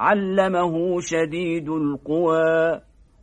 علمه شديد القوى.